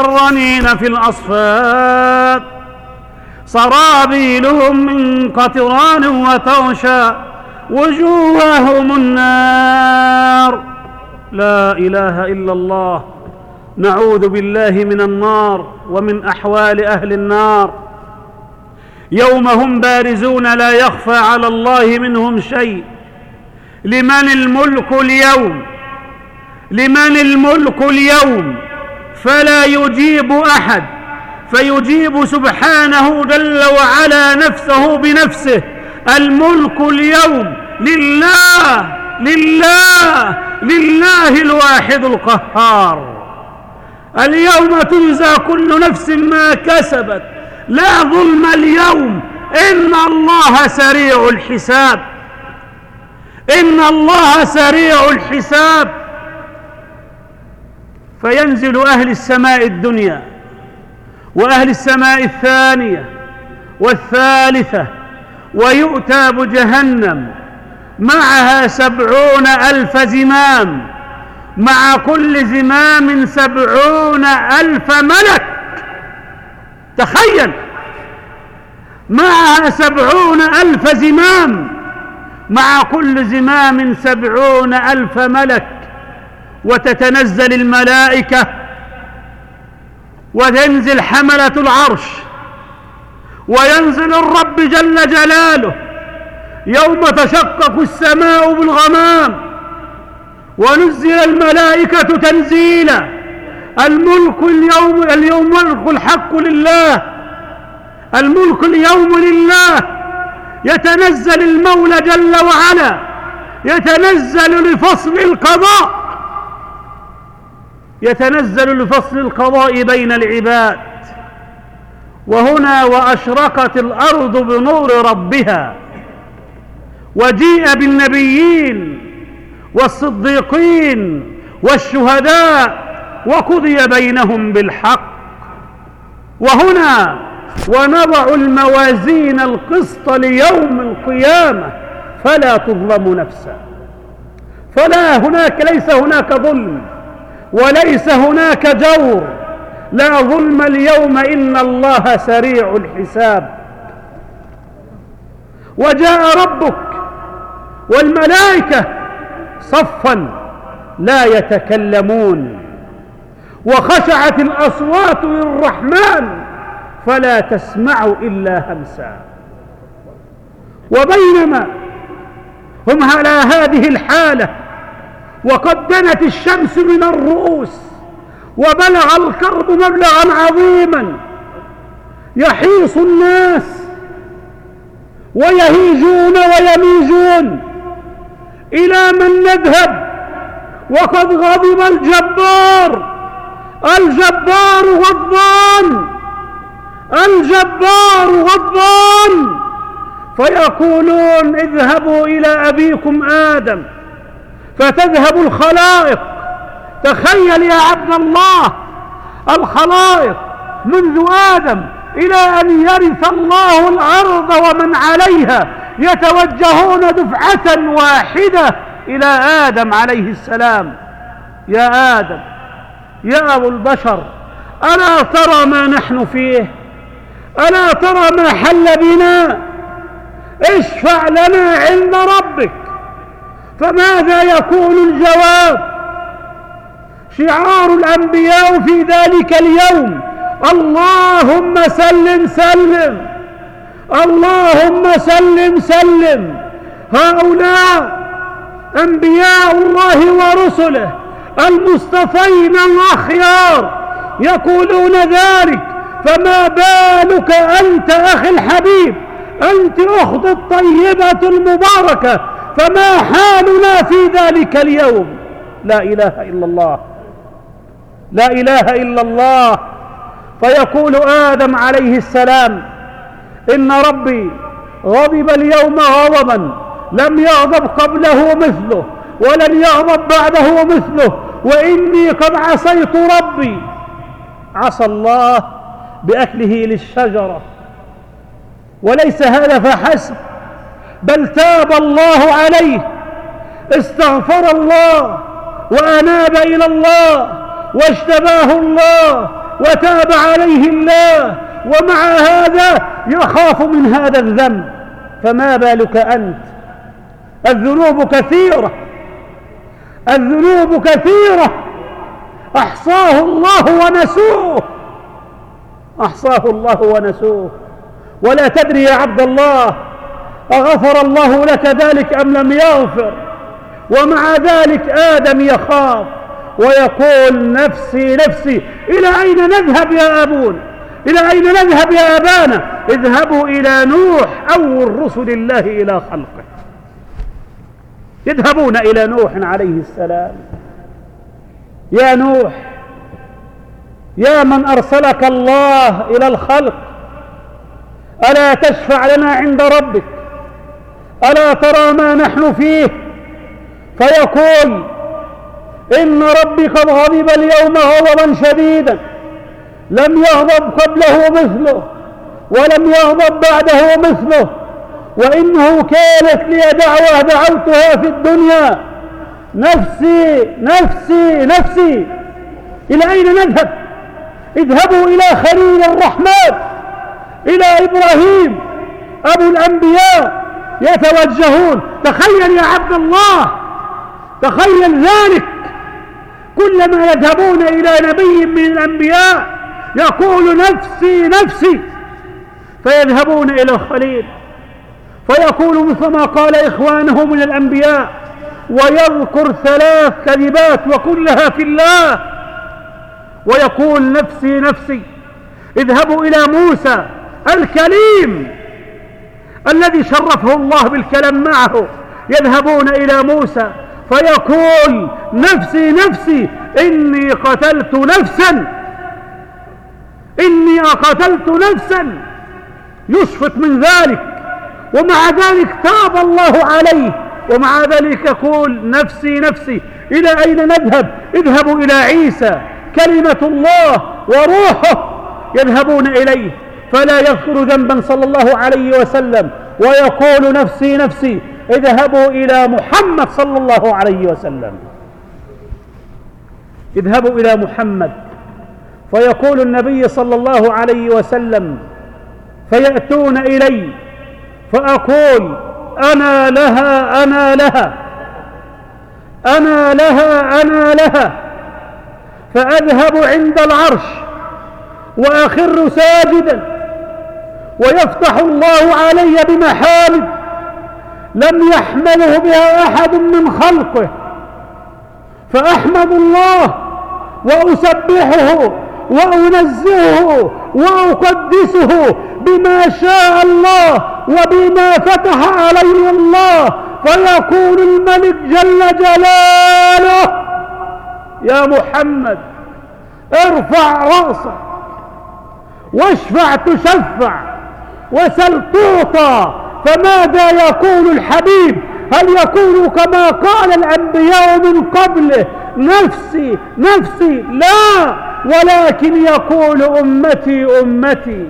المقرنين في الأصفاد. سرابيلهم من قطران وتغشى وجوههم النار. لا إله إلا الله. نعوذ بالله من النار ومن أحوال أهل النار. يوم هم بارزون لا يخفى على الله منهم شيء. لمن الملك اليوم؟ لمن الملك اليوم؟ فلا يجيب أحد فيجيب سبحانه جل وعلا نفسه بنفسه الملك اليوم لله لله لله الواحد القهار. اليوم تجزى كل نفس ما كسبت لا ظلم اليوم إن الله سريع الحساب إن الله سريع الحساب. فينزل أهل السماء الدنيا وأهل السماء الثانية والثالثة ويؤتى بجهنم معها سبعون ألف زمام مع كل زمام سبعون ألف ملك. تخيل! معها سبعون ألف زمام مع كل زمام سبعون ألف ملك. وتتنزل الملائكة وتنزل حملة العرش وينزل الرب جل جلاله يوم تشقق السماء بالغمام ونزل الملائكة تنزيلا الملك اليوم اليوم ملك الحق لله. الملك اليوم لله. يتنزل المولى جل وعلا. يتنزل لفصل القضاء. يتنزل لفصل القضاء بين العباد. وهنا وأشرقت الأرض بنور ربها. وجيء بالنبيين والصديقين والشهداء وقضي بينهم بالحق. وهنا ونضع الموازين القسط ليوم القيامة. فلا تظلم نفسا فلا هناك ليس هناك ظلم. وليس هناك جور لا ظلم اليوم ان الله سريع الحساب. وجاء ربك والملائكة صفا لا يتكلمون. وخشعت الأصوات للرحمن فلا تسمع إلا همسا. وبينما هم على هذه الحالة وقد دنت الشمس من الرؤوس وبلغ الكرب مبلغا عظيما يحيص الناس ويهيجون ويميجون إلى من نذهب وقد غضب الجبار الجبار غضبان الجبار غضبان فيقولون اذهبوا إلى أبيكم آدم فتذهب الخلائق. تخيل يا عبد الله الخلائق منذ آدم إلى أن يرث الله الأرض ومن عليها يتوجهون دفعة واحدة إلى آدم عليه السلام. يا آدم يا أبو البشر ألا ترى ما نحن فيه؟ ألا ترى ما حل بنا؟ اشفع لنا عند ربك. فماذا يكون الجواب؟ شعار الأنبياء في ذلك اليوم. اللهم سلم سلم. اللهم سلم سلم. هؤلاء أنبياء الله ورسله المصطفين الأخيار يقولون ذلك. فما بالك أنت أخي الحبيب؟ أنت أخت الطيبة المباركة. فما حالنا في ذلك اليوم؟ لا إله إلا الله. لا إله إلا الله. فيقول آدم عليه السلام إن ربي غضب اليوم غضبا لم يغضب قبله مثله ولن يغضب بعده مثله وإني قد عصيت ربي. عصى الله بأكله للشجرة. وليس هذا فحسب بل تاب الله عليه استغفر الله وأناب إلى الله واجتباه الله وتاب عليه الله ومع هذا يخاف من هذا الذنب. فما بالك أنت؟ الذنوب كثيرة الذنوب كثيرة. أحصاه الله ونسوه أحصاه الله ونسوه. ولا تدري يا عبد الله أغفر الله لك ذلك أم لم يغفر؟ ومع ذلك آدم يخاف ويقول نفسي نفسي إلى أين نذهب يا أبون إلى أين نذهب يا أبانا؟ اذهبوا إلى نوح أول رسل الله إلى خلقه. يذهبون إلى نوح عليه السلام. يا نوح يا من أرسلك الله إلى الخلق ألا تشفع لنا عند ربك؟ ألا ترى ما نحن فيه؟ فيقول إن ربي قد غضب اليوم غضبا شديدا. لم يغضب قبله مثله ولم يغضب بعده مثله. وإنه كانت لي دعوة دعوتها في الدنيا. نفسي نفسي نفسي إلى أين نذهب؟ اذهبوا إلى خليل الرحمن إلى إبراهيم أبو الأنبياء يتوجهون. تخيل يا عبد الله تخيل ذلك. كلما يذهبون إلى نبي من الأنبياء يقول نفسي نفسي. فيذهبون إلى الخليل فيقول مثل ما قال إخوانه من الأنبياء ويذكر ثلاث كذبات وكلها في الله. ويقول نفسي نفسي اذهبوا إلى موسى الكليم. الذي شرفه الله بالكلام معه يذهبون إلى موسى فيقول نفسي نفسي إني قتلت نفسا إني قتلت نفسا. يشفق من ذلك ومع ذلك تاب الله عليه ومع ذلك يقول نفسي نفسي إلى أين نذهب؟ اذهبوا إلى عيسى كلمة الله وروحه يذهبون إليه. فلا يذكر ذنبا صلى الله عليه وسلم. ويقول نفسي نفسي اذهبوا إلى محمد صلى الله عليه وسلم. اذهبوا إلى محمد. فيقول النبي صلى الله عليه وسلم فيأتون إلي فأقول أنا لها أنا لها أنا لها أنا لها. فأذهب عند العرش وأخر ساجدا. ويفتح الله علي بمحامد لم يحمله بها أحد من خلقه. فأحمد الله وأسبحه وأنزهه وأقدسه بما شاء الله وبما فتح عليه الله. فيقول الملك جل جلاله يا محمد ارفع رأسك واشفع تشفع. وسل تعطى فماذا يقول الحبيب؟ هل يقول كما قال الأنبياء من قبله نفسي نفسي لا ولكن يقول أمتي أمتي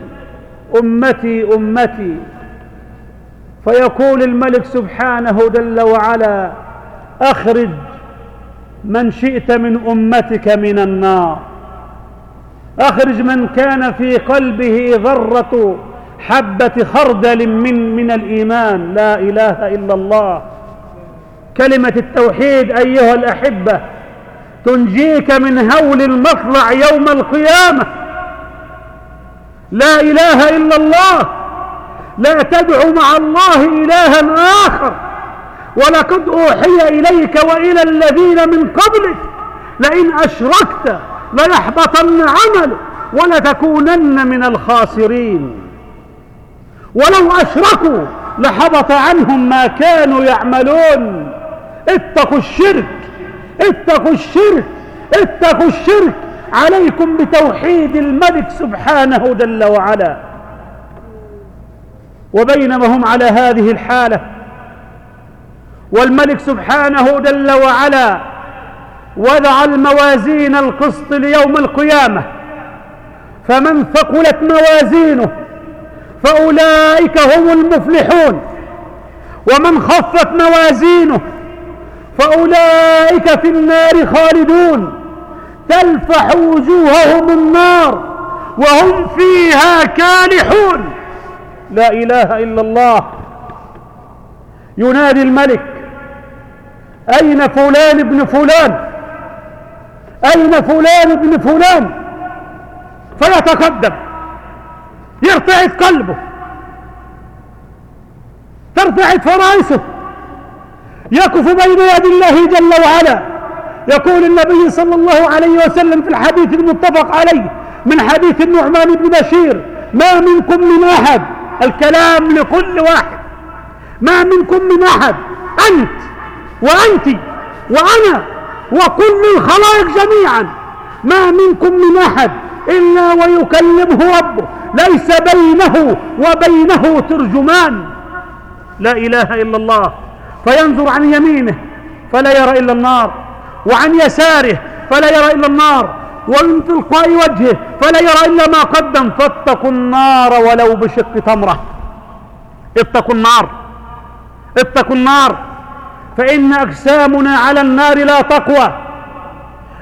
أمتي أمتي. فيقول الملك سبحانه جل وعلا أخرج من شئت من أمتك من النار. أخرج من كان في قلبه ذرة حبة خردل من من الإيمان. لا إله إلا الله. كلمة التوحيد أيها الأحبة تنجيك من هول المطلع يوم القيامة. لا إله إلا الله. لا تدعو مع الله إلها آخر. ولقد أوحي إليك وإلى الذين من قبلك. لئن أشركت ليحبطن عملك ولتكونن من الخاسرين. ولو أشركوا لحبط عنهم ما كانوا يعملون. اتقوا الشرك اتقوا الشرك اتقوا الشرك. عليكم بتوحيد الملك سبحانه جل وعلا. وبينما هم على هذه الحالة. والملك سبحانه جل وعلا وضع الموازين القسط ليوم القيامة. فمن ثقلت موازينه فأولئك هم المفلحون. ومن خفت موازينه فأولئك في النار خالدون. تلفح وجوههم النار وهم فيها كالحون. لا إله إلا الله. ينادي الملك أين فلان ابن فلان؟ أين فلان ابن فلان؟ فيتقدم. يرتعد قلبه. ترتعد فرائسه. يقف بين يد الله جل وعلا. يقول النبي صلى الله عليه وسلم في الحديث المتفق عليه من حديث النعمان بن بشير ما منكم من أحد. الكلام لكل واحد. ما منكم من أحد. أنت وأنت وأنا وكل الخلائق جميعا. ما منكم من أحد إلا ويكلمه ربه. ليس بينه وبينه ترجمان. لا إله إلا الله. فينظر عن يمينه فلا يرى إلا النار وعن يساره فلا يرى إلا النار ومن تلقاء وجهه فلا يرى إلا ما قدم. فاتقوا النار ولو بشق تمرة. اتقوا النار اتقوا النار. فإن أجسامنا على النار لا تقوى.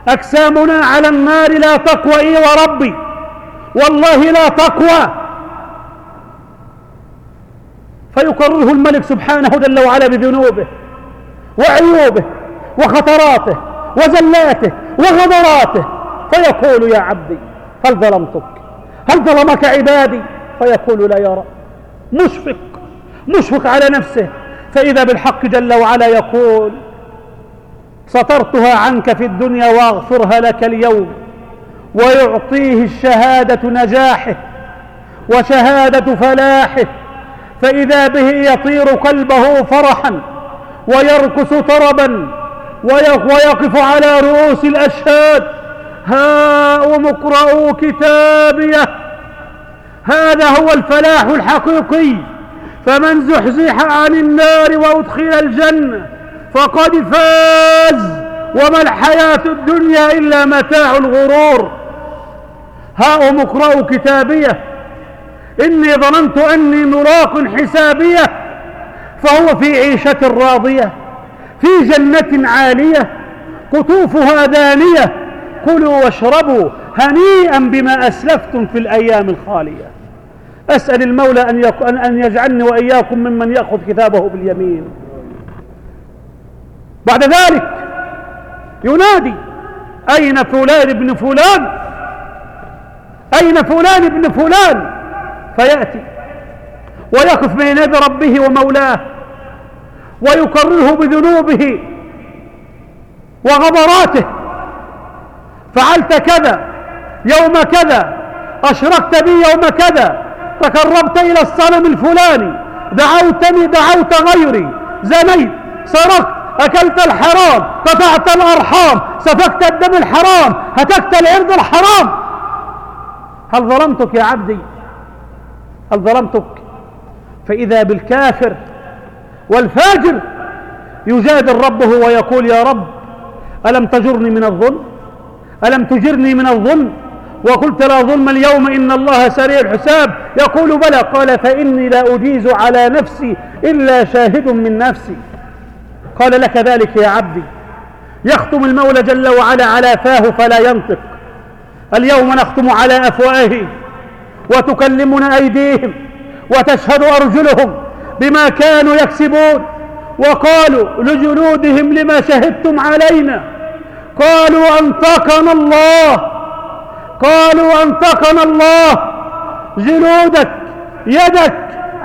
أجسامنا على النار لا تقوى إيه وربي. والله لا تقوى. فيقرره الملك سبحانه جل وعلا بذنوبه وعيوبه وخطراته وزلاته وغدراته فيقول يا عبدي هل ظلمتك؟ هل ظلمك عبادي؟ فيقول لا يا رب مشفق مشفق على نفسه. فإذا بالحق جل وعلا يقول سترتها عنك في الدنيا واغفرها لك اليوم. ويعطيه الشهادة نجاحه وشهادة فلاحه فإذا به يطير قلبه فرحا ويركس طربا ويقف على رؤوس الأشهاد. هاؤم اقرأوا كتابيه هذا هو الفلاح الحقيقي. فمن زحزح عن النار وأدخل الجنة فقد فاز. وما الحياة الدنيا إلا متاع الغرور. هاؤم اقرأوا كتابية. إني ظننت أني ملاق حسابية. فهو في عيشة راضية في جنة عالية قطوفها دانية. كلوا واشربوا هنيئا بما أسلفتم في الأيام الخالية. أسأل المولى أن, أن يجعلني وإياكم ممن يأخذ كتابه باليمين. بعد ذلك ينادي أين فلان ابن فلان؟ أين فلان ابن فلان؟ فيأتي ويقف بين يد ربه ومولاه ويقرره بذنوبه وغبراته. فعلت كذا يوم كذا أشركت بي يوم كذا تقربت إلى الصنم الفلاني دعوتني دعوت غيري زنيت سرقت أكلت الحرام قطعت الأرحام سفكت الدم الحرام هتكت العرض الحرام. هل ظلمتك يا عبدي؟ هل ظلمتك؟ فإذا بالكافر والفاجر يجادل ربه ويقول يا رب ألم تجرني من الظلم؟ ألم تجرني من الظلم؟ وقلت لا ظلم اليوم إن الله سريع الحساب. يقول بلى قال فإني لا أجيز على نفسي إلا شاهد من نفسي. قال لك ذلك يا عبدي. يختم المولى جل وعلا على فاه فلا ينطق. اليوم نختم على أفواههم وتكلمنا أيديهم وتشهد أرجلهم بما كانوا يكسبون. وقالوا لجلودهم لما شهدتم علينا؟ قالوا أنطقنا الله. قالوا أنطقنا الله. جلودك يدك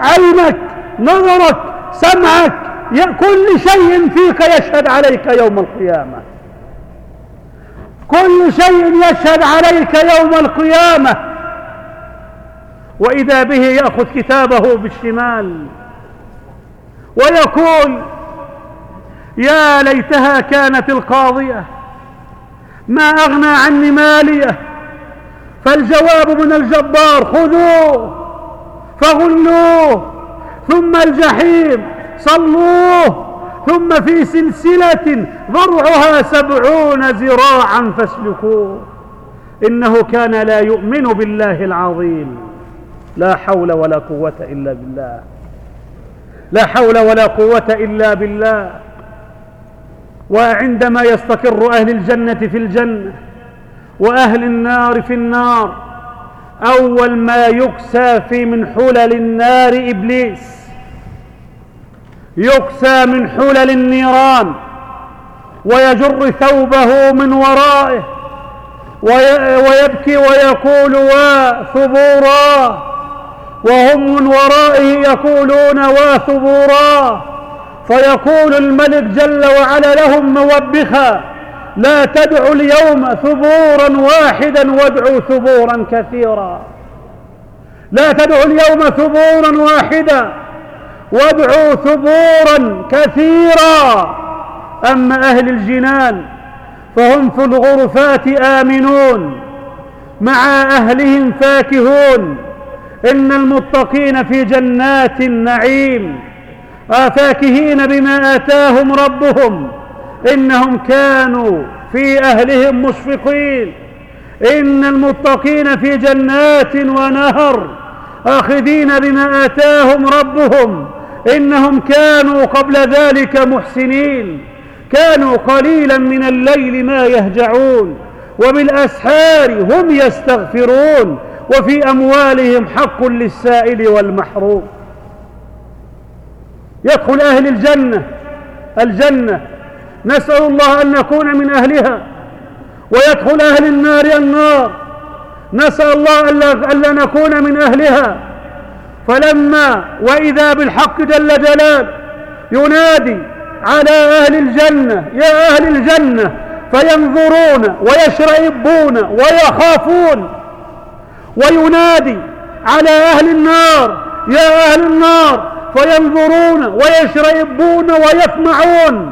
عينك نظرك سمعك كل شيء فيك يشهد عليك يوم القيامة. كل شيء يشهد عليك يوم القيامة. وإذا به يأخذ كتابه بالشمال ويقول يا ليتها كانت القاضية ما أغنى عني مالية فالجواب من الجبار خذوه فغلوه ثم الجحيم صلوه ثم في سلسلة ضرعها سبعون ذراعا فاسلكوه. إنه كان لا يؤمن بالله العظيم. لا حول ولا قوة إلا بالله. لا حول ولا قوة إلا بالله. وعندما يستقر أهل الجنة في الجنة وأهل النار في النار أول ما يكسى في من حلل النار إبليس. يكسى من حلل النيران ويجر ثوبه من ورائه ويبكي ويقول وثبورا وهم من ورائه يقولون وثبورا فيقول الملك جل وعلا لهم موبخا لا تدعوا اليوم ثبورا واحدا وادعوا ثبورا كثيرا لا تدعوا اليوم ثبورا واحدا وادعوا ثبورا كثيرا. أما أهل الجنان فهم في الغرفات آمنون مع أهلهم فاكهون. إن المتقين في جنات النعيم. فاكهين بما آتاهم ربهم. إنهم كانوا في أهلهم مشفقين. إن المتقين في جنات ونهر آخذين بما آتاهم ربهم. إنهم كانوا قبل ذلك محسنين. كانوا قليلا من الليل ما يهجعون وبالأسحار هم يستغفرون وفي أموالهم حق للسائل والمحروم. يدخل أهل الجنة الجنة. نسأل الله أن نكون من أهلها ويدخل أهل النار النار. نسأل الله ألا نكون من أهلها. فلما وإذا بالحق جل جلال ينادي على أهل الجنة يا أهل الجنة فينظرون ويشرئبون ويخافون وينادي على أهل النار يا أهل النار فينظرون ويشرئبون ويسمعون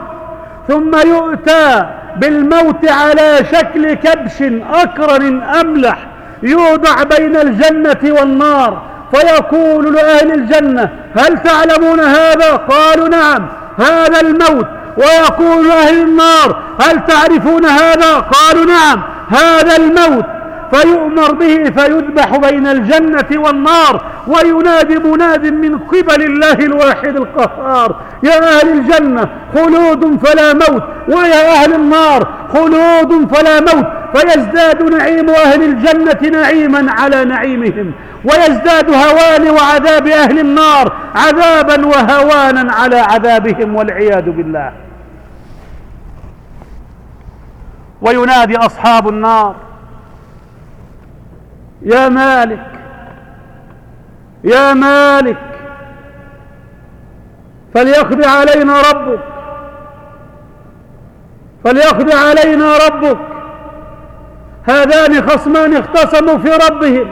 ثم يؤتى بالموت على شكل كبش أكرن أملح يوضع بين الجنة والنار فيقول لأهل الجنة هل تعلمون هذا؟ قالوا نعم. هذا الموت. ويقول أهل النار هل تعرفون هذا؟ قالوا نعم. هذا الموت. فيؤمر به فيذبح بين الجنة والنار وينادي مناد من قبل الله الواحد القهار. يا أهل الجنة خلود فلا موت. ويا أهل النار خلود فلا موت. فيزداد نعيم أهل الجنة نعيما على نعيمهم ويزداد هوان وعذاب أهل النار عذابا وهوانا على عذابهم والعياذ بالله. وينادي أصحاب النار يا مالك يا مالك فليقضي علينا ربك فليقضي علينا ربك. هذان خصمان اختصموا في ربهم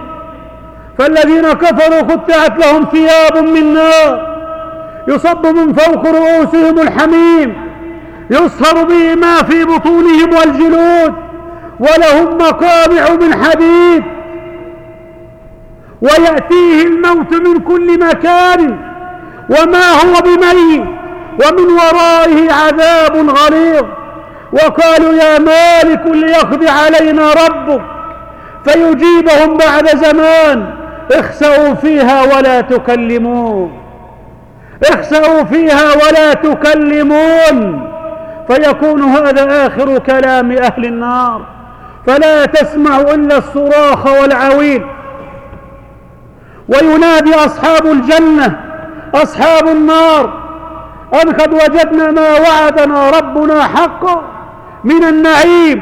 فالذين كفروا قطعت لهم ثياب من نار يصب من فوق رؤوسهم الحميم يصهر به ما في بطونهم والجلود ولهم مقامع من حديد ويأتيه الموت من كل مكان وما هو بميت ومن ورائه عذاب غليظ. وقالوا يا مالك ليقضي علينا ربك فيجيبهم بعد زمان. اخسأوا فيها ولا تكلمون. اخسأوا فيها ولا تكلمون. فيكون هذا آخر كلام أهل النار. فلا تسمع إلا الصراخ والعويل. وينادي أصحاب الجنة أصحاب النار أن قد وجدنا ما وعدنا ربنا حقا. من النعيم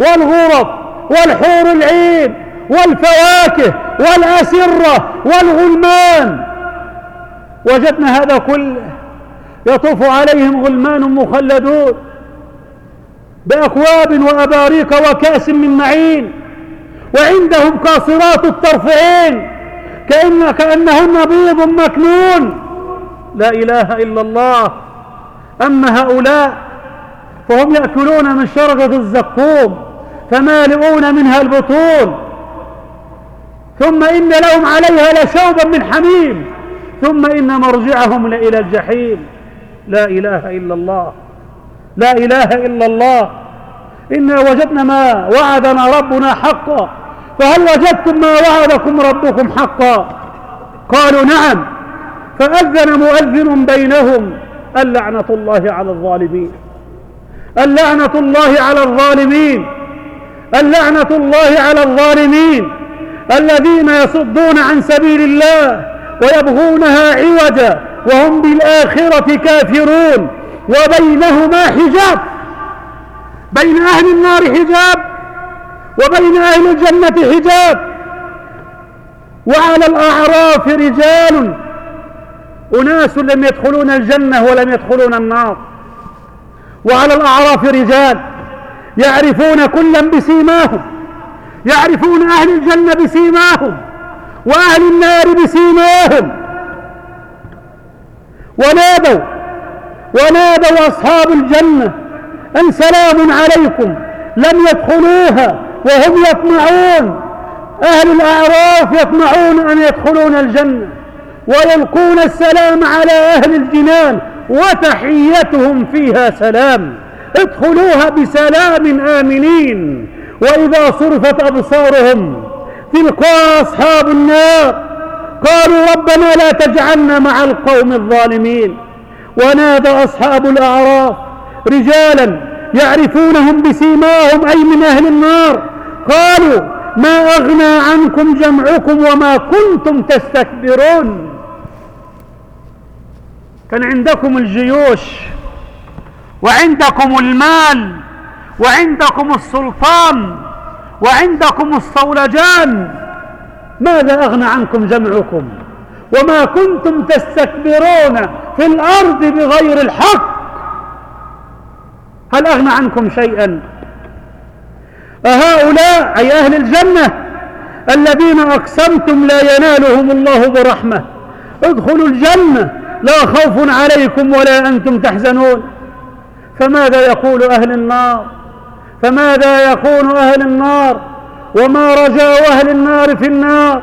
والغرف والحور العين والفواكه والأسرة والغلمان. وجدنا هذا كله يطوف عليهم غلمان مخلدون بأكواب وأباريق وكأس من معين وعندهم قاصرات الطرفين كأن كأنهن بيض مكنون. لا إله إلا الله. أما هؤلاء فهم يأكلون من شرغة الزقوم فمالئون منها البطون. ثم إن لهم عليها لشوبا من حميم. ثم إن مرجعهم لإلى الجحيم. لا إله إلا الله لا إله إلا الله. إنا وجدنا ما وعدنا ربنا حقا. فهل وجدتم ما وعدكم ربكم حقا؟ قالوا نعم. فأذن مؤذن بينهم اللعنة الله على الظالمين. اللعنة الله على الظالمين. اللعنة الله على الظالمين. الذين يصدون عن سبيل الله ويبغونها عوجا وهم بالآخرة كافرون. وبينهما حجاب. بين أهل النار حجاب وبين أهل الجنة حجاب. وعلى الأعراف رجال. أناس لم يدخلون الجنة ولم يدخلون النار. وعلى الأعراف رجال يعرفون كلا بسيماهم يعرفون أهل الجنة بسيماهم وأهل النار بسيماهم. ونادوا ونادوا أصحاب الجنة أن سلام عليكم لم يدخلوها وهم يطمعون. أهل الأعراف يطمعون أن يدخلون الجنة ويلقون السلام على أهل الجنان وتحيتهم فيها سلام. ادخلوها بسلام آمنين. وإذا صرفت أبصارهم تلقى أصحاب النار. قالوا ربنا لا تجعلنا مع القوم الظالمين. ونادى أصحاب الأعراف رجالا يعرفونهم بسيماهم أي من أهل النار. قالوا ما أغنى عنكم جمعكم وما كنتم تستكبرون. كان عندكم الجيوش وعندكم المال وعندكم السلطان وعندكم الصولجان. ماذا أغنى عنكم جمعكم؟ وما كنتم تستكبرون في الأرض بغير الحق. هل أغنى عنكم شيئا؟ أهؤلاء أي أهل الجنة الذين أقسمتم لا ينالهم الله برحمة. ادخلوا الجنة. لا خوف عليكم ولا أنتم تحزنون. فماذا يقول أهل النار؟ فماذا يقول أهل النار؟ وما رجاء أهل النار في النار؟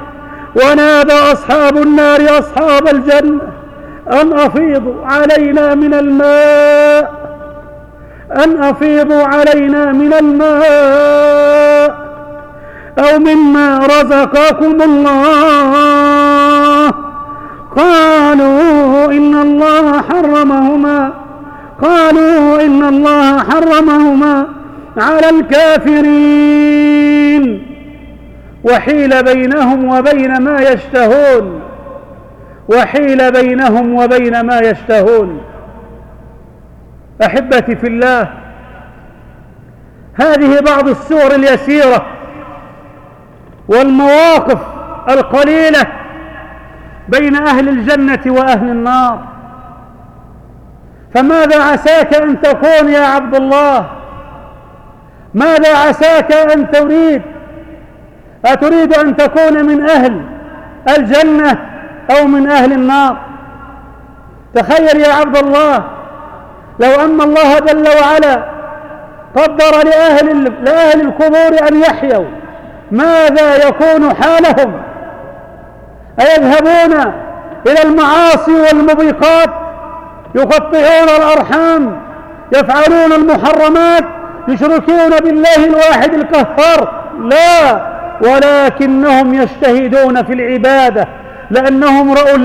ونادى أصحاب النار أصحاب الجنة أن أفيضوا علينا من الماء أن أفيضوا علينا من الماء أو مما رزقكم الله. قالوا إن الله حرمهما. قالوا إن الله حرمهما على الكافرين. وحيل بينهم وبين ما يشتهون. وحيل بينهم وبين ما يشتهون. أحبتي في الله هذه بعض السور اليسيرة والمواقف القليلة بين أهل الجنة وأهل النار. فماذا عساك أن تكون يا عبد الله؟ ماذا عساك أن تريد؟ أتريد أن تكون من أهل الجنة أو من أهل النار؟ تخيل يا عبد الله لو أن الله جل وعلا قدر لأهل, لأهل القبور أن يحيوا ماذا يكون حالهم؟ أيذهبون إلى المعاصي والمبيقات يقطعون الأرحام يفعلون المحرمات يشركون بالله الواحد القهار لا ولكنهم يجتهدون في العبادة لأنهم رأوا,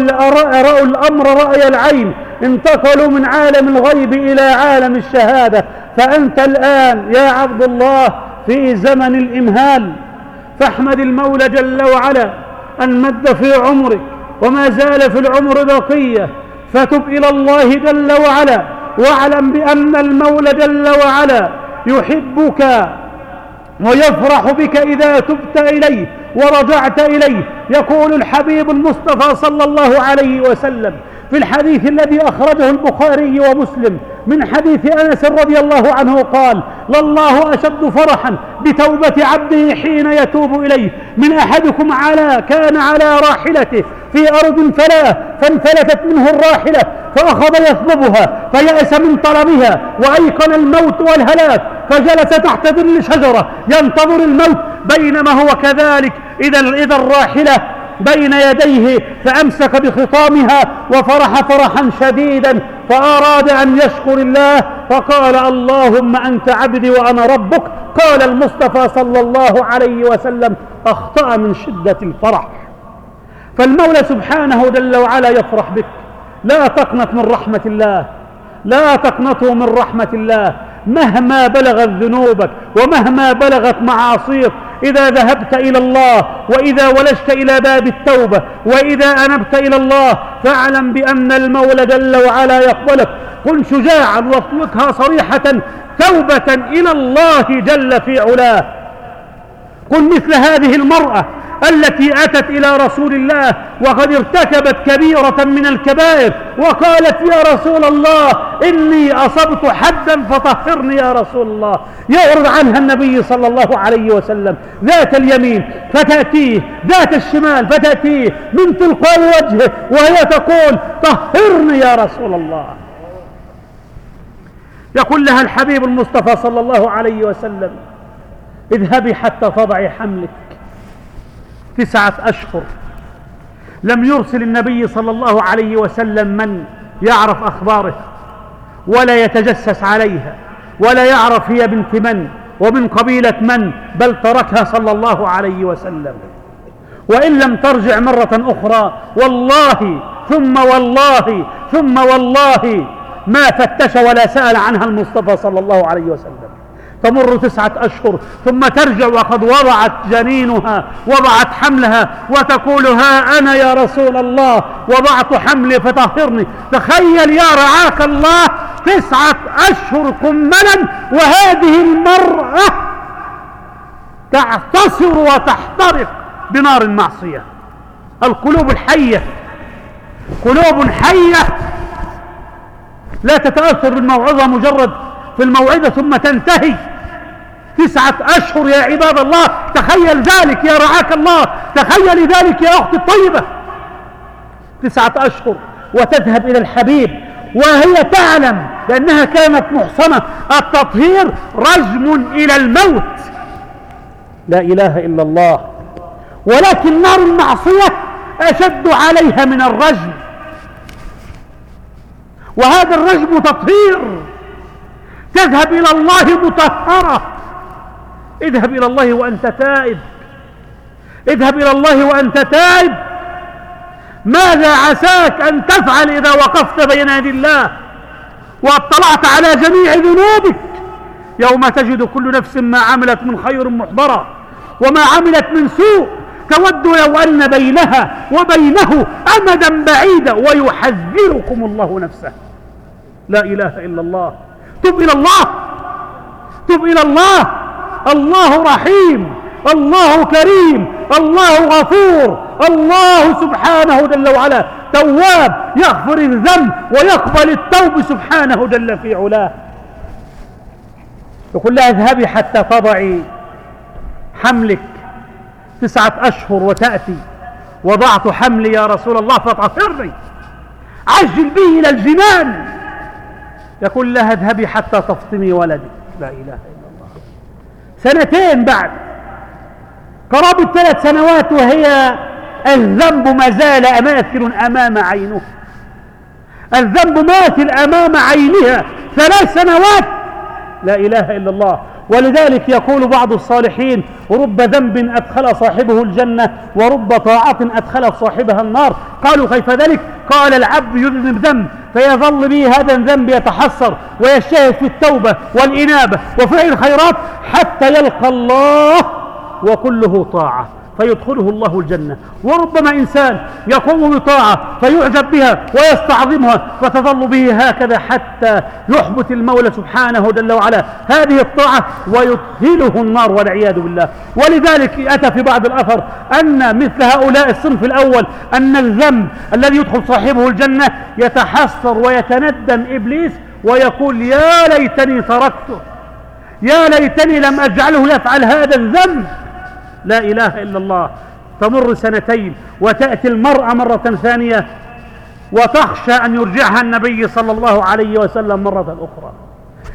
رأوا الأمر رأي العين انتقلوا من عالم الغيب إلى عالم الشهادة. فأنت الآن يا عبد الله في زمن الإمهال فاحمد المولى جل وعلا. أن مد في عمرك وما زال في العمر بقية فتب إلى الله جل وعلا واعلم بأن المولى جل وعلا يحبك ويفرح بك إذا تبت إليه ورجعت إليه يقول الحبيب المصطفى صلى الله عليه وسلم. في الحديث الذي أخرجه البخاري ومسلم من حديث أنس رضي الله عنه قال لله أشد فرحا بتوبة عبده حين يتوب إليه. من أحدكم على كان على راحلته في أرض فلا فانفلتت منه الراحلة فأخذ يطلبها فيأس من طلبها وأيقن الموت والهلاك فجلس تحت ظل شجرة ينتظر الموت بينما هو كذلك. إذا إذا الراحلة بين يديه فأمسك بخطامها وفرح فرحا شديدا فأراد أن يشكر الله فقال اللهم أنت عبدي وأنا ربك. قال المصطفى صلى الله عليه وسلم أخطأ من شدة الفرح. فالمولى سبحانه جل وعلا يفرح بك لا تقنط من رحمة الله لا تقنطوا من رحمة الله مهما بلغت ذنوبك ومهما بلغت معاصيك إذا ذهبت إلى الله وإذا ولجت إلى باب التوبة وإذا أنبت إلى الله فاعلم بأن المولى جل وعلا يقبلك. كن شجاعا واطلقها صريحة توبة إلى الله جل في علاه. كن مثل هذه المرأة التي أتت إلى رسول الله وقد ارتكبت كبيرة من الكبائر وقالت يا رسول الله إني أصبت حدا فطهرني يا رسول الله. يعرض عنها النبي صلى الله عليه وسلم ذات اليمين فتأتيه ذات الشمال فتأتيه من تلقاء وجهه وهي تقول طهرني يا رسول الله. يقول لها الحبيب المصطفى صلى الله عليه وسلم اذهبي حتى تضعي حملك. تسعة أشهر. لم يرسل النبي صلى الله عليه وسلم من يعرف أخباره ولا يتجسس عليها ولا يعرف هي بنت من ومن قبيلة من بل تركها صلى الله عليه وسلم. وإن لم ترجع مرة أخرى والله ثم والله ثم والله ما فتش ولا سأل عنها المصطفى صلى الله عليه وسلم. تمر تسعة أشهر ثم ترجع وقد وضعت جنينها وضعت حملها وتقول ها أنا يا رسول الله وضعت حملي فطهرني. تخيل يا رعاك الله تسعة أشهر كملا وهذه المرأة تعتصر وتحترق بنار المعصية القلوب الحية قلوب حية. لا تتأثر بالموعظة مجرد في الموعظة ثم تنتهي. تسعة أشهر يا عباد الله. تخيل ذلك يا رعاك الله. تخيل ذلك يا أختي الطيبة. تسعة أشهر وتذهب إلى الحبيب وهي تعلم لأنها كانت محصنة. التطهير رجم إلى الموت. لا إله إلا الله. ولكن نار المعصية أشد عليها من الرجم. وهذا الرجم تطهير. تذهب إلى الله مطهرة. اذهب إلى الله وأنت تائب. اذهب إلى الله وأنت تائب. ماذا عساك أن تفعل إذا وقفت بين يدي الله واطلعت على جميع ذنوبك؟ يوم تجد كل نفس ما عملت من خير محضرا وما عملت من سوء تود لو أن بينها وبينه أمدا بعيدا ويحذركم الله نفسه. لا إله إلا الله. تب إلى الله. تب إلى الله. الله رحيم الله كريم الله غفور الله سبحانه جل وعلا. تواب يغفر الذنب ويقبل التوب سبحانه جل في علاه. يقول لها اذهبي حتى تضعي حملك تسعة أشهر وتأتي. وضعت حملي يا رسول الله فطهرني عجل به إلى الجنان. يقول لها اذهبي حتى تفطمي ولدك لا إله إلا سنتين بعد. قرابة ثلاث سنوات وهي الذنب ما زال ماثل أمام عينه. الذنب ماثل أمام عينها. ثلاث سنوات لا إله إلا الله. ولذلك يقول بعض الصالحين رب ذنب أدخل صاحبه الجنة ورب طاعة أدخل صاحبها النار. قالوا كيف ذلك؟ قال العبد يذنب ذنب فيظل به هذا الذنب يتحسر ويجتهد في التوبة والإنابة وفعل الخيرات حتى يلقى الله وكله طاعة. فيدخله الله الجنة. وربما إنسان يقوم بطاعة فيعجب بها ويستعظمها فتظل به هكذا حتى يحبط المولى سبحانه جل وعلا. هذه الطاعة ويدخله النار والعياذ بالله. ولذلك أتى في بعض الأثر أن مثل هؤلاء الصنف الأول أن الذنب الذي يدخل صاحبه الجنة يتحسر ويتندم إبليس ويقول يا ليتني تركته يا ليتني لم أجعله يفعل هذا الذنب. لا إله إلا الله. تمر سنتين وتأتي المرأة مرة ثانية وتخشى أن يرجعها النبي صلى الله عليه وسلم مرة أخرى.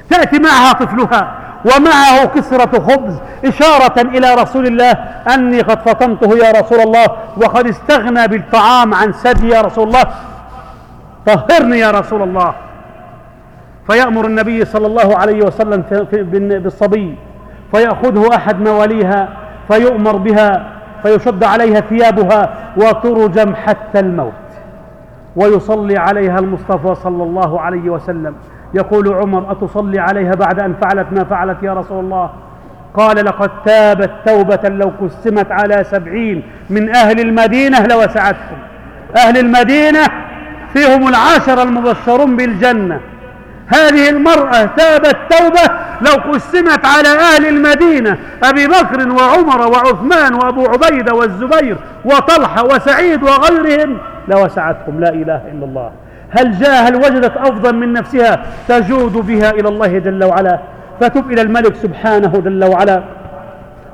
تأتي معها طفلها ومعه كسرة خبز إشارة إلى رسول الله أني قد فطمته يا رسول الله وقد استغنى بالطعام عن سدي يا رسول الله. طهرني يا رسول الله. فيأمر النبي صلى الله عليه وسلم بالصبي فيأخذه أحد مواليها فيؤمر بها فيشد عليها ثيابها وترجم حتى الموت. ويصلي عليها المصطفى صلى الله عليه وسلم. يقول عمر أتصلي عليها بعد أن فعلت ما فعلت يا رسول الله؟ قال لقد تابت توبة لو قسمت على سبعين من أهل المدينة لوسعتهم. أهل المدينة فيهم العشر المبشرون بالجنة. هذه المرأة تابت توبة لو قسمت على أهل المدينة أبي بكر وعمر وعثمان وأبو عبيدة والزبير وطلحة وسعيد وغيرهم لوسعتهم لا إله إلا الله. هل جاء هل وجدت أفضل من نفسها؟ تجود بها إلى الله جل وعلا. فتب إلى الملك سبحانه جل وعلا.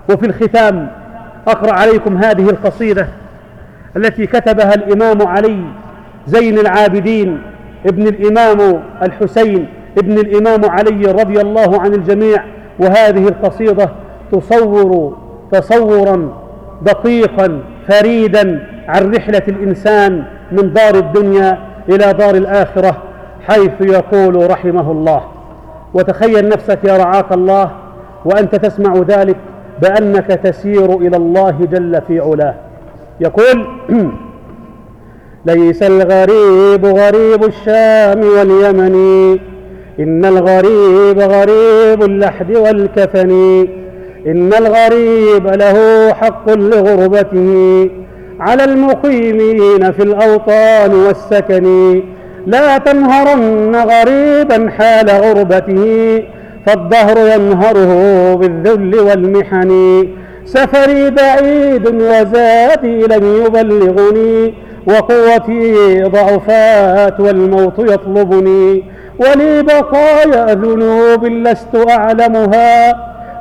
وفي الختام أقرأ عليكم هذه القصيدة التي كتبها الإمام علي زين العابدين. ابن الإمام الحسين ابن الإمام علي رضي الله عن الجميع وهذه القصيدة تصور تصورا دقيقا فريدا عن رحلة الإنسان من دار الدنيا إلى دار الآخرة حيث يقول رحمه الله وتخيل نفسك يا رعاك الله وأنت تسمع ذلك بأنك تسير إلى الله جل في علاه. يقول ليس الغريب غريب الشام واليمن. إن الغريب غريب اللحد والكفن. إن الغريب له حق لغربته. على المقيمين في الأوطان والسكن. لا تنهرن غريبا حال غربته. فالدهر ينهره بالذل والمحن. سفري بعيد وزادي لم يبلغني. وقوتي ضعفات والموت يطلبني ولي بقايا ذنوب لست أعلمها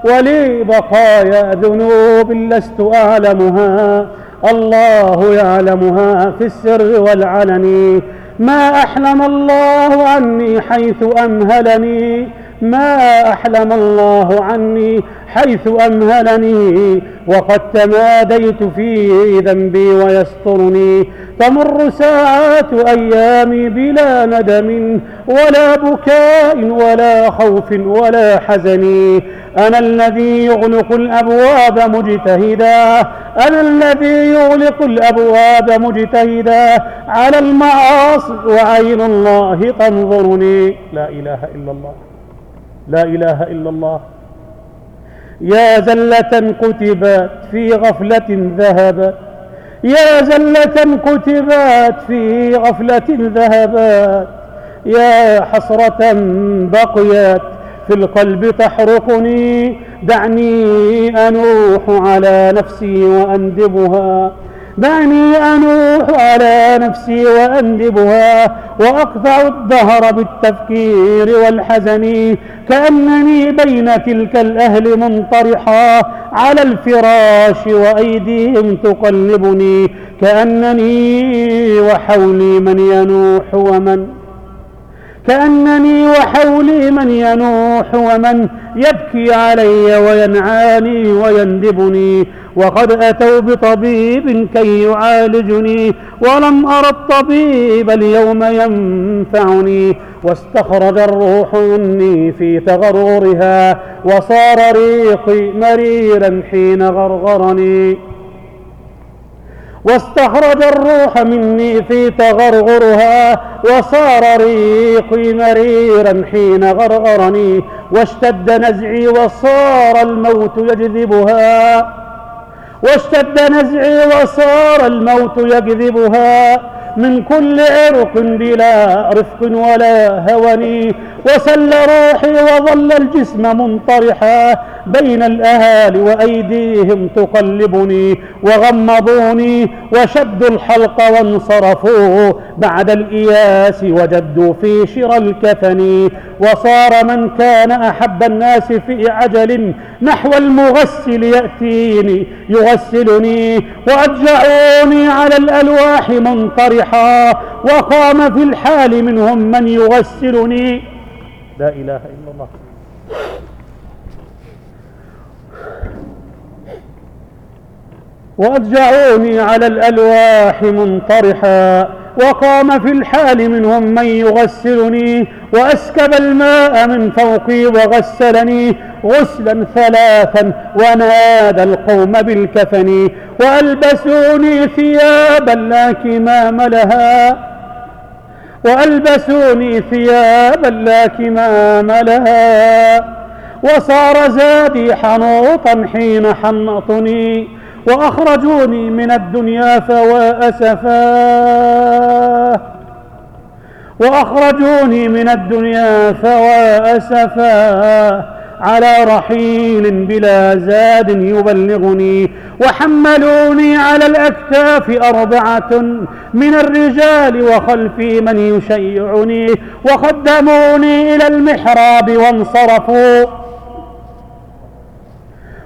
ولي بقايا ذنوب لست أعلمها الله يعلمها في السر والعلن ما أحلم الله عني حيث أمهلني ما أحلم الله عني حيث أمهلني وقد تماديت في ذنبي ويسترني تمر ساعات أيامي بلا ندم ولا بكاء ولا خوف ولا حزن. أنا الذي يغلق الأبواب مجتهدا. أنا الذي يغلق الأبواب مجتهدا. على المعاصي وعين الله تنظرني. لا إله إلا الله. لا إله إلا الله. يا زلة كتبت في غفلة ذهبت يا زلة كتبت في غفلة ذهبت يا حسرة بقيت في القلب تحرقني. دعني أنوح على نفسي وأندبها. دعني أنوح على نفسي وأندبها وأقطع الدهر بالتفكير والحزن كأنني بين تلك الأهل منطرحا. على الفراش وأيديهم تقلبني كأنني وحولي من ينوح ومن كأنني وحولي من ينوح ومن يبكي علي وينعاني ويندبني. وقد أتوا بطبيب كي يعالجني ولم أرى الطبيب اليوم ينفعني واستخرج الروح مني في تغرغرها وصار ريقي مريرا حين غرغرني. واستخرج الروح مني في تغرغرها وصار ريقي مريرا حين غرغرني واشتد نزعي وصار الموت يجذبها. واشتد نزعي وصار الموت يجذبها من كل عرق بلا رفق ولا هوني وسل روحي وظل الجسم منطرحا بين الأهالي وأيديهم تقلبني وغمضوني وشدوا الحلق وانصرفوا بعد الإياس وجدوا في شرى الكفن وصار من كان أحب الناس في عجل نحو المغسل يأتيني يغسلني وأجعوني على الألواح منطرحا وقام في الحال منهم من يغسلني. لا إله إلا الله. وأضجعوني على الألواح منطرحا. وقام في الحال منهم من يغسلني وأسكب الماء من فوقي وغسلني غسلا ثلاثا ونادى القوم بالكفن وألبسوني ثيابا لا كمام لها وألبسوني ثيابا لا كمام لها وصار زادي حنوطا حين حنطني وأخرجوني من الدنيا فوا أسفا وأخرجوني من الدنيا فوا أسفا على رحيل بلا زاد يبلغني. وحملوني على الأكتاف أربعة من الرجال وخلفي من يشيعني. وقدموني إلى المحراب وانصرفوا.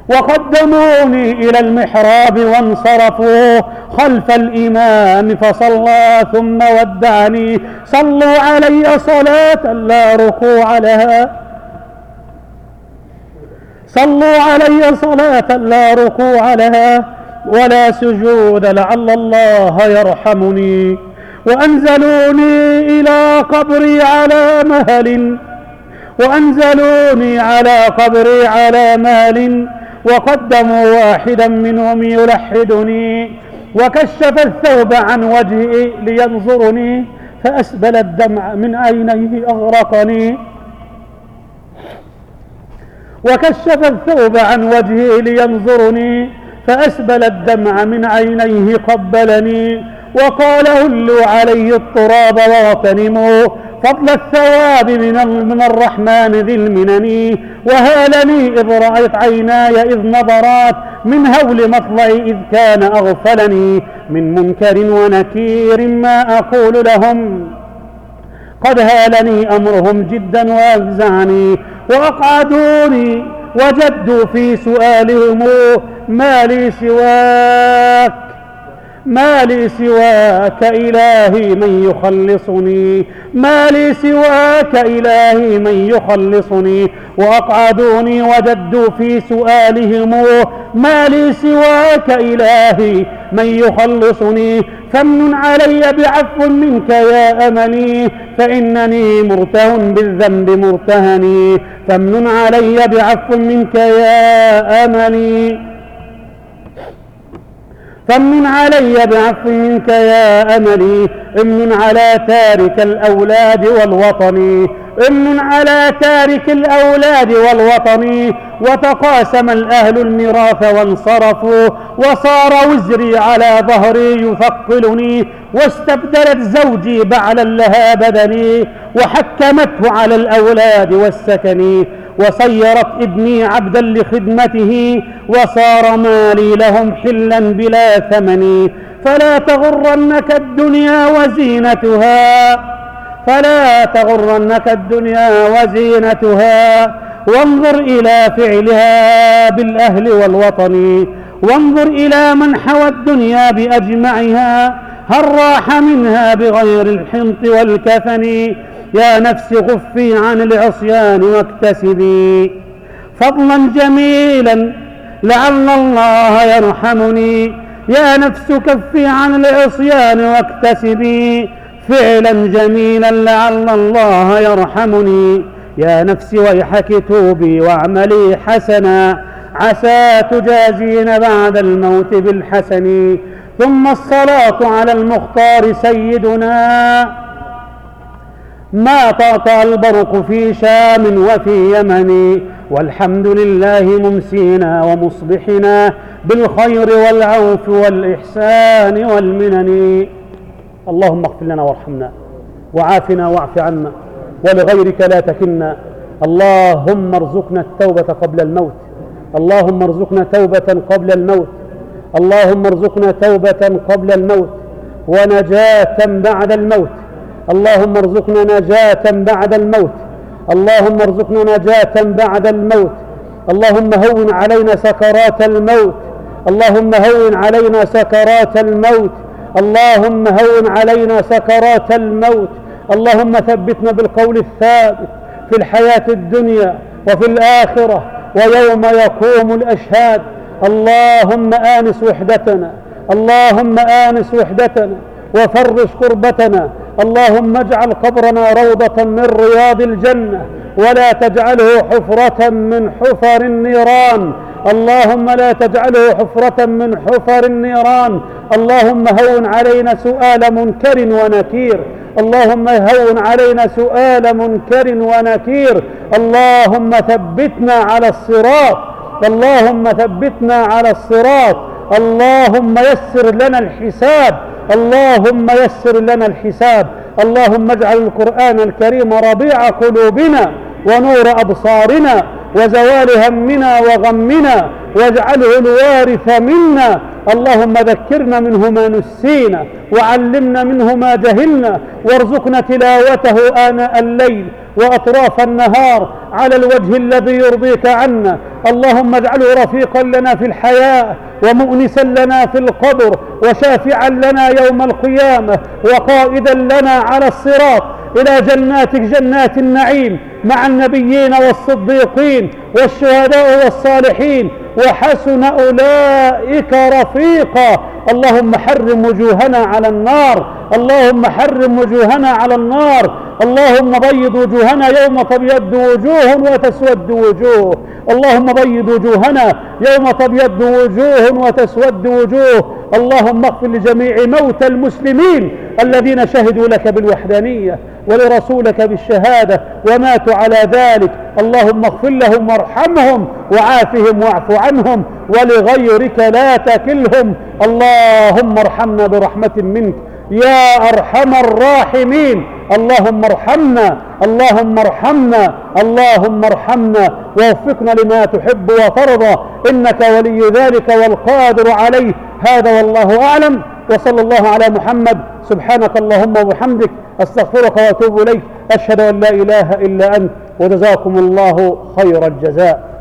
وقدموني إلى المحراب وانصرفوا خلف الإمام فصلى ثم ودعني. صلوا علي صلاة لا ركوع لها. صلوا علي صلاة لا ركوع لها. ولا سجود لعل الله يرحمني. وأنزلوني إلى قبري على مهل. وأنزلوني على قبري على مال وقدموا واحدا منهم يلحدني وكشف الثوب عن وجهي لينظرني فأسبل الدمع من عينيه أغرقني. وكشف الثوب عن وجهي لينظرني فأسبل الدمع من عينيه قبلني وقال هلوا علي التراب واغتنموا فضل الثواب من من الرحمن ذي المنن. وهالني إذ رأيت عيناي إذ نظرات من هول مطلعي إذ كان أغفلني. من منكر ونكير ما أقول لهم. قد هالني أمرهم جدا وأفزعني وأقعدوني وجدوا في سؤالهم ما لي سواك. ما لي سواك إلهي من يخلصني. ما لي سواك إلهي من يخلصني. وأقعدوني وجدوا في سؤالهم ما لي سواك إلهي من يخلصني. فمن علي بعفو منك يا أملي فإنني مرته بالذنب مرتهني. فمن علي بعفو منك يا أملي فمن علي بعفو منك يا أملي امن على تارك الأولاد والوطن امن على تارك الأولاد والوطن وتقاسم الأهل الميراث وانصرفوا وصار وزري على ظهري يثقلني واستبدلت زوجي بعلا لها بدني وحكمته على الأولاد والسكن. وصيرت ابني عبدا لخدمته وصار مالي لهم حلا بلا ثمن. فلا تغرنك الدنيا وزينتها فلا تغرنك الدنيا وزينتها. وانظر إلى فعلها بالأهل والوطن وانظر إلى من حوى الدنيا بأجمعها هل راح منها بغير الحنط والكفن؟ يا نفس غفي عن العصيان واكتسبي فضلا جميلا لعل الله يرحمني. يا نفس كفي عن العصيان واكتسبي فعلا جميلا لعل الله يرحمني. يا نفس ويحك توبي واعملي حسنا. عسى تجازين بعد الموت بالحسن. ثم الصلاة على المختار سيدنا. ما طاطا البرق في شام وفي يمن والحمد لله ممسينا ومصبحنا بالخير والعوف والإحسان والمنن. اللهم اغفر لنا وارحمنا وعافنا واعف عنا ولغيرك لا تكلنا. اللهم ارزقنا التوبة قبل الموت. اللهم ارزقنا توبة قبل الموت. اللهم ارزقنا توبة قبل الموت. ونجاة بعد الموت. اللهم ارزقنا نجاة بعد الموت. اللهم ارزقنا نجاة بعد الموت. اللهم هون علينا سكرات الموت. اللهم هون علينا سكرات الموت. اللهم هون علينا سكرات الموت. اللهم ثبتنا بالقول الثابت في الحياة الدنيا وفي الآخرة ويوم يقوم الأشهاد. اللهم آنس وحدتنا. اللهم آنس وحدتنا. وفرش كربتنا اللهم اجعل قبرنا روضة من رياض الجنة ولا تجعله حفرة من حفر النيران. اللهم لا تجعله حفرة من حفر النيران. اللهم هون علينا سؤال منكر ونكير. اللهم هون علينا سؤال منكر ونكير. اللهم ثبتنا على الصراط. اللهم ثبتنا على الصراط. اللهم يسر لنا الحساب. اللهم يسر لنا الحساب. اللهم اجعل القرآن الكريم ربيع قلوبنا ونور أبصارنا وزوال همنا وغمنا واجعله الوارث منا. اللهم ذكرنا منه ما نسينا وعلمنا منه ما جهلنا. وارزقنا تلاوته آناء الليل وأطراف النهار على الوجه الذي يرضيك عنا. اللهم اجعله رفيقا لنا في الحياة ومؤنسا لنا في القبر وشافعا لنا يوم القيامة وقائدا لنا على الصراط. إلى جناتك جنات النعيم مع النبيين والصديقين والشهداء والصالحين وحسن أولئك رفيقا. اللهم حرم وجوهنا على النار. اللهم حرم وجوهنا على النار. اللهم بيض وجوهنا يوم تبيض وجوه وتسود وجوه. اللهم بيض وجوهنا يوم تبيض وجوه وتسود وجوه. اللهم اغفر لجميع موتى المسلمين الذين شهدوا لك بالوحدانية ولرسولك بالشهادة وماتوا على ذلك. اللهم اغفر لهم وارحمهم وعافهم واعف عنهم ولغيرك لا تكلهم. اللهم ارحمنا برحمة منك. يا أرحم الراحمين. اللهم ارحمنا اللهم ارحمنا اللهم ارحمنا. ووفقنا لما تحب وترضى. إنك ولي ذلك والقادر عليه. هذا والله أعلم. وصلى الله على محمد. سبحانك اللهم وبحمدك. أستغفرك وأتوب إليك. أشهد أن لا إله إلا أنت. وجزاكم الله خير الجزاء.